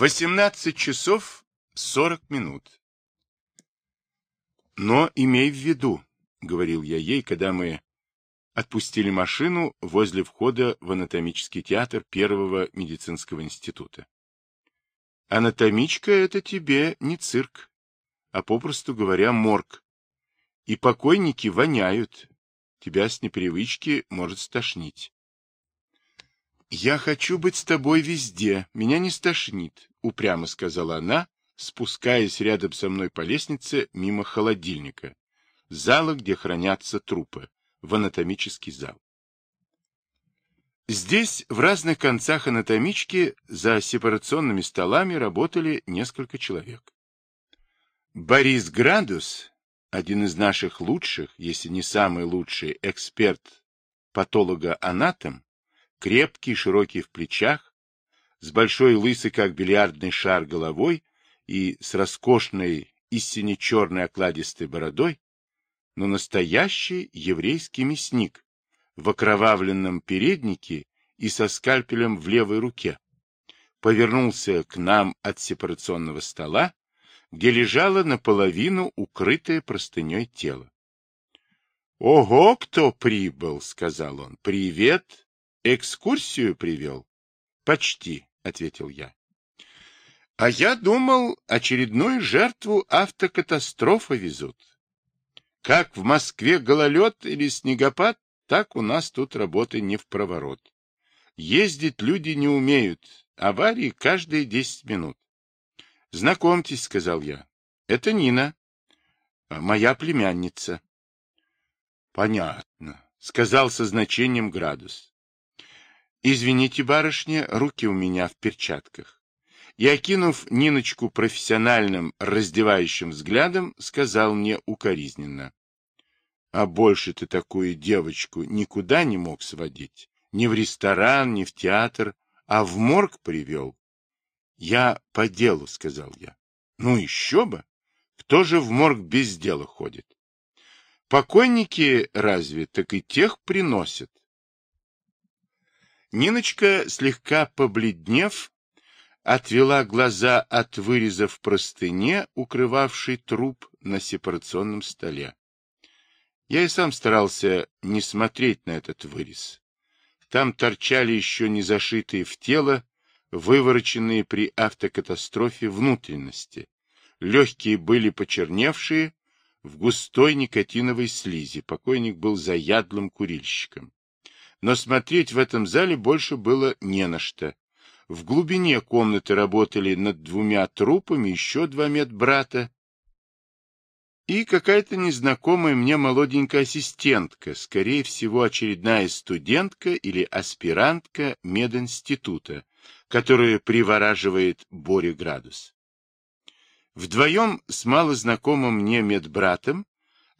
18 часов 40 минут. Но имей в виду, говорил я ей, когда мы отпустили машину возле входа в анатомический театр Первого медицинского института. Анатомичка — это тебе не цирк, а, попросту говоря, морг. И покойники воняют. Тебя с непривычки может стошнить. «Я хочу быть с тобой везде, меня не стошнит», — упрямо сказала она, спускаясь рядом со мной по лестнице мимо холодильника, зала, где хранятся трупы, в анатомический зал. Здесь, в разных концах анатомички, за сепарационными столами работали несколько человек. Борис Градус, один из наших лучших, если не самый лучший эксперт, патолога-анатом, крепкий, широкий в плечах, с большой лысой, как бильярдный шар, головой и с роскошной и сине-черной окладистой бородой, но настоящий еврейский мясник в окровавленном переднике и со скальпелем в левой руке, повернулся к нам от сепарационного стола, где лежало наполовину укрытое простыней тело. — Ого, кто прибыл! — сказал он. — Привет! Экскурсию привел? Почти, ответил я. А я думал, очередную жертву автокатастрофы везут. Как в Москве гололед или снегопад, так у нас тут работы не в проворот. Ездить люди не умеют, аварии каждые десять минут. Знакомьтесь, сказал я. Это Нина, моя племянница. Понятно, сказал со значением градус. Извините, барышня, руки у меня в перчатках. И, окинув Ниночку профессиональным раздевающим взглядом, сказал мне укоризненно. А больше ты такую девочку никуда не мог сводить. Ни в ресторан, ни в театр, а в морг привел. Я по делу, сказал я. Ну еще бы. Кто же в морг без дела ходит? Покойники разве так и тех приносят? Ниночка, слегка побледнев, отвела глаза от выреза в простыне, укрывавшей труп на сепарационном столе. Я и сам старался не смотреть на этот вырез. Там торчали еще не зашитые в тело, вывороченные при автокатастрофе внутренности. Легкие были почерневшие, в густой никотиновой слизи. Покойник был заядлым курильщиком но смотреть в этом зале больше было не на что. В глубине комнаты работали над двумя трупами еще два медбрата и какая-то незнакомая мне молоденькая ассистентка, скорее всего, очередная студентка или аспирантка мединститута, которая привораживает Боря Градус. Вдвоем с малознакомым мне медбратом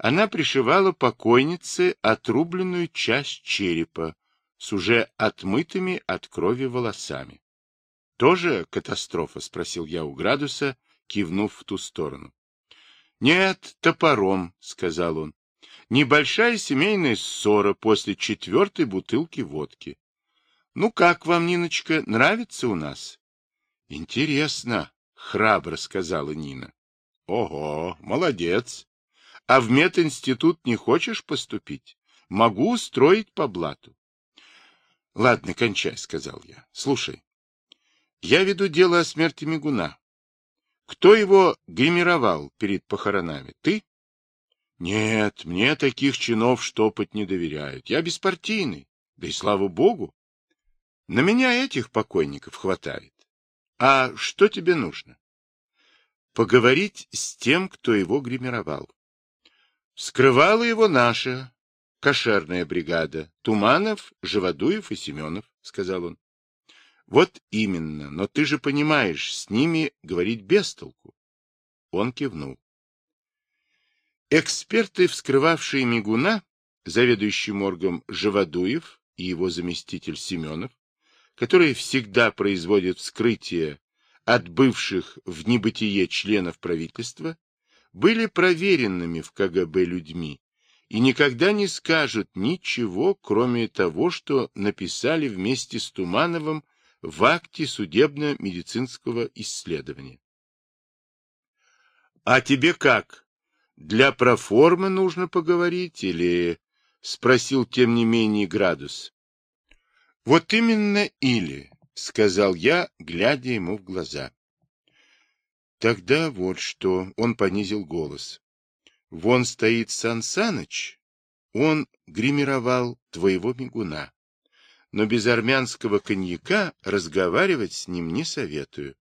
она пришивала покойнице отрубленную часть черепа с уже отмытыми от крови волосами. — Тоже катастрофа? — спросил я у Градуса, кивнув в ту сторону. — Нет, топором, — сказал он. — Небольшая семейная ссора после четвертой бутылки водки. — Ну как вам, Ниночка, нравится у нас? — Интересно, — храбро сказала Нина. — Ого, молодец. А в мединститут не хочешь поступить? Могу устроить по блату. — Ладно, кончай, — сказал я. — Слушай, я веду дело о смерти Мигуна. Кто его гримировал перед похоронами? Ты? Нет, мне таких чинов штопать не доверяют. Я беспартийный, да и слава богу. На меня этих покойников хватает. А что тебе нужно? Поговорить с тем, кто его гримировал. Скрывала его наша кошерная бригада. Туманов, Живодуев и Семенов, — сказал он. Вот именно, но ты же понимаешь, с ними говорить без толку. Он кивнул. Эксперты, вскрывавшие Мигуна, заведующий моргом Живодуев и его заместитель Семенов, которые всегда производят вскрытие от бывших в небытие членов правительства, были проверенными в КГБ людьми и никогда не скажут ничего, кроме того, что написали вместе с Тумановым в акте судебно-медицинского исследования. — А тебе как? Для проформы нужно поговорить или... — спросил тем не менее Градус. — Вот именно или, — сказал я, глядя ему в глаза. Тогда вот что, он понизил голос. Вон стоит Сан Саныч, он гримировал твоего мигуна. Но без армянского коньяка разговаривать с ним не советую.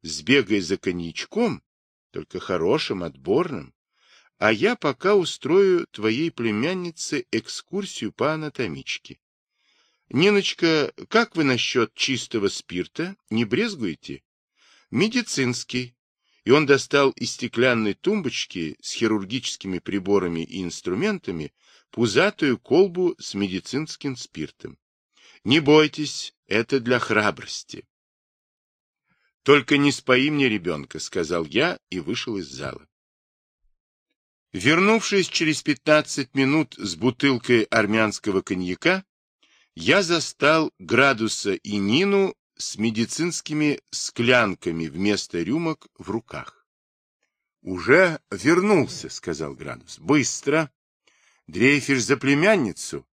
Сбегай за коньячком, только хорошим, отборным, а я пока устрою твоей племяннице экскурсию по анатомичке. Ниночка, как вы насчет чистого спирта? Не брезгуете? Медицинский. И он достал из стеклянной тумбочки с хирургическими приборами и инструментами пузатую колбу с медицинским спиртом. Не бойтесь, это для храбрости. Только не спои мне ребенка, сказал я и вышел из зала. Вернувшись через пятнадцать минут с бутылкой армянского коньяка, я застал Градуса и Нину с медицинскими склянками вместо рюмок в руках. «Уже вернулся», — сказал Градус. «Быстро. Дрейфишь за племянницу?»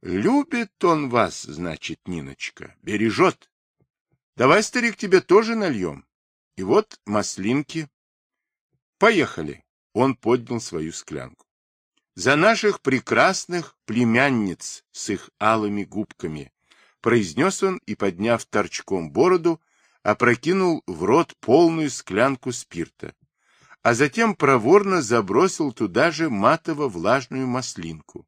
«Любит он вас, значит, Ниночка. Бережет. Давай, старик, тебе тоже нальем. И вот маслинки. Поехали». Он поднял свою склянку. «За наших прекрасных племянниц с их алыми губками», произнес он и, подняв торчком бороду, опрокинул в рот полную склянку спирта, а затем проворно забросил туда же матово-влажную маслинку.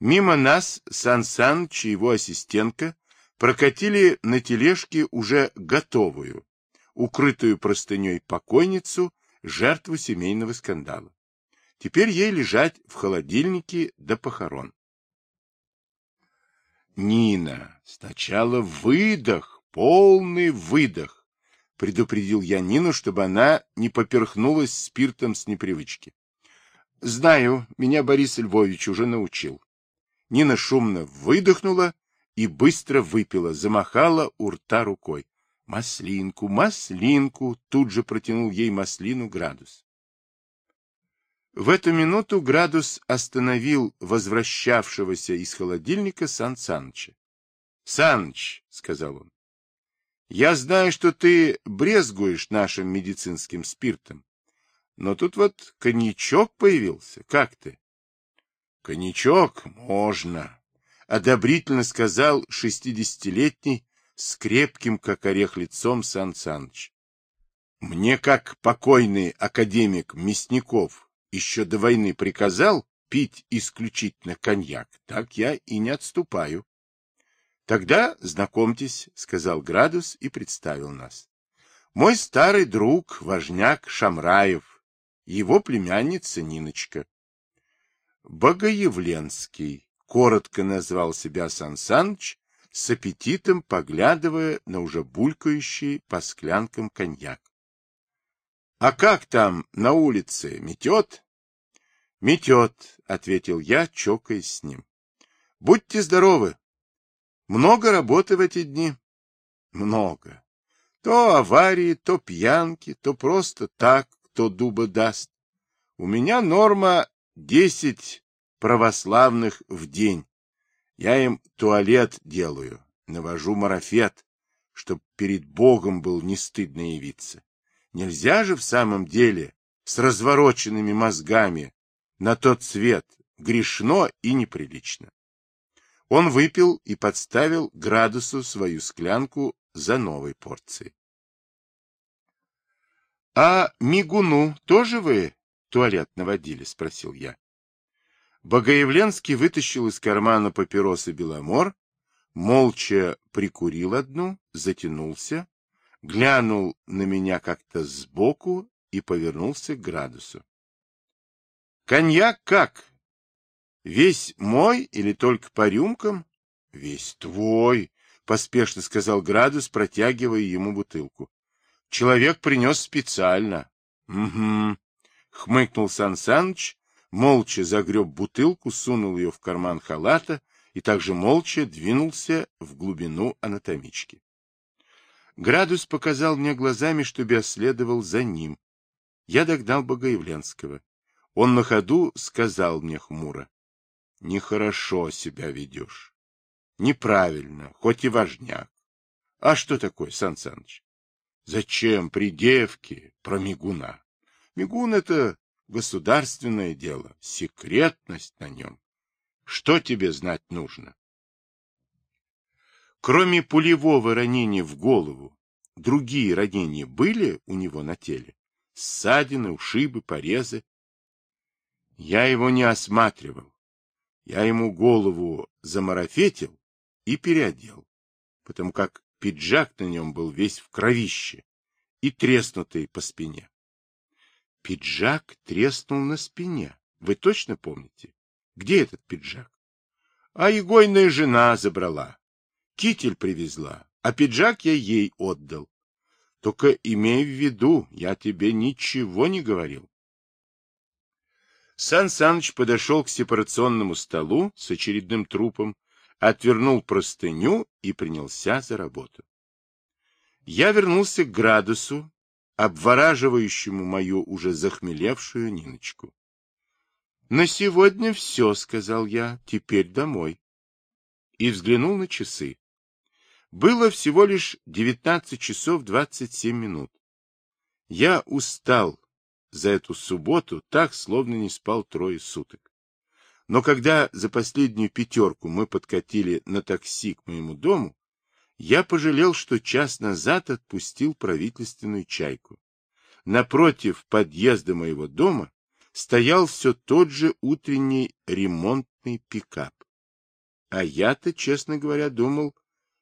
Мимо нас Сан Саныч и его ассистентка прокатили на тележке уже готовую, укрытую простыней покойницу, жертву семейного скандала. Теперь ей лежать в холодильнике до похорон. Нина, сначала выдох, полный выдох, предупредил я Нину, чтобы она не поперхнулась спиртом с непривычки. Знаю, меня Борис Львович уже научил. Нина шумно выдохнула и быстро выпила, замахала у рта рукой. Маслинку, маслинку, тут же протянул ей маслину градус. В эту минуту градус остановил возвращавшегося из холодильника Сан Саныча. — Саныч, — сказал он, — я знаю, что ты брезгуешь нашим медицинским спиртом, но тут вот коньячок появился. Как ты? — Коньячок? Можно, — одобрительно сказал шестидесятилетний с крепким, как орех, лицом Сан Саныч. Мне, как покойный академик Мясников, еще до войны приказал пить исключительно коньяк, так я и не отступаю. Тогда знакомьтесь, сказал Градус и представил нас. Мой старый друг, важняк Шамраев, его племянница Ниночка. Богоявленский, коротко назвал себя Сан Саныч, с аппетитом поглядывая на уже булькающий по склянкам коньяк. — А как там на улице, метет? — Метет, — ответил я, чокаясь с ним. — Будьте здоровы. Много работы в эти дни? — Много. То аварии, то пьянки, то просто так, кто дуба даст. У меня норма десять православных в день. Я им туалет делаю, навожу марафет, чтоб перед Богом был не стыдно явиться. Нельзя же в самом деле с развороченными мозгами на тот свет грешно и неприлично. Он выпил и подставил градусу свою склянку за новой порцией. — А Мигуну тоже вы туалет наводили? — спросил я. Богоявленский вытащил из кармана папиросы Беломор, молча прикурил одну, затянулся, глянул на меня как-то сбоку и повернулся к градусу. Коньяк как? Весь мой или только по рюмкам? Весь твой, поспешно сказал Градус, протягивая ему бутылку. Человек принес специально. Угу, хмыкнул Сан Саныч, молча загреб бутылку, сунул ее в карман халата и также молча двинулся в глубину анатомички. Градус показал мне глазами, чтобы я следовал за ним. Я догнал Богоявленского. Он на ходу сказал мне хмуро. — Нехорошо себя ведешь. Неправильно, хоть и важняк. А что такое, Сан Саныч? Зачем при девке про мигуна? Мигун — это государственное дело, секретность на нем. Что тебе знать нужно? Кроме пулевого ранения в голову, другие ранения были у него на теле? Ссадины, ушибы, порезы? Я его не осматривал. Я ему голову замарафетил и переодел, потому как пиджак на нем был весь в кровище и треснутый по спине. Пиджак треснул на спине. Вы точно помните? Где этот пиджак? А егойная жена забрала. Китель привезла, а пиджак я ей отдал. Только имей в виду, я тебе ничего не говорил. Сан Саныч подошел к сепарационному столу с очередным трупом, отвернул простыню и принялся за работу. Я вернулся к градусу, обвораживающему мою уже захмелевшую Ниночку. — На сегодня все, — сказал я, — теперь домой. И взглянул на часы. Было всего лишь 19 часов 27 минут. Я устал за эту субботу так, словно не спал трое суток. Но когда за последнюю пятерку мы подкатили на такси к моему дому, я пожалел, что час назад отпустил правительственную чайку. Напротив подъезда моего дома стоял все тот же утренний ремонтный пикап. А я-то, честно говоря, думал,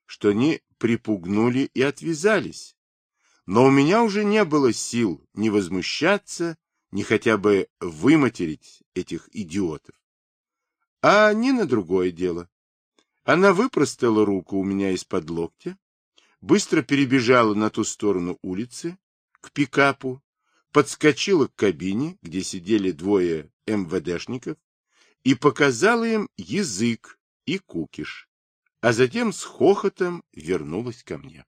что они припугнули и отвязались. Но у меня уже не было сил ни возмущаться, ни хотя бы выматерить этих идиотов. А не на другое дело. Она выпростала руку у меня из-под локтя, быстро перебежала на ту сторону улицы, к пикапу, подскочила к кабине, где сидели двое МВДшников, и показала им язык и кукиш а затем с хохотом вернулась ко мне.